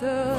The.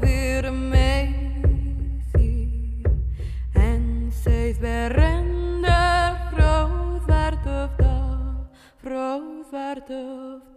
Vir mig því en þeir verender fróðvert of dag fróðvert of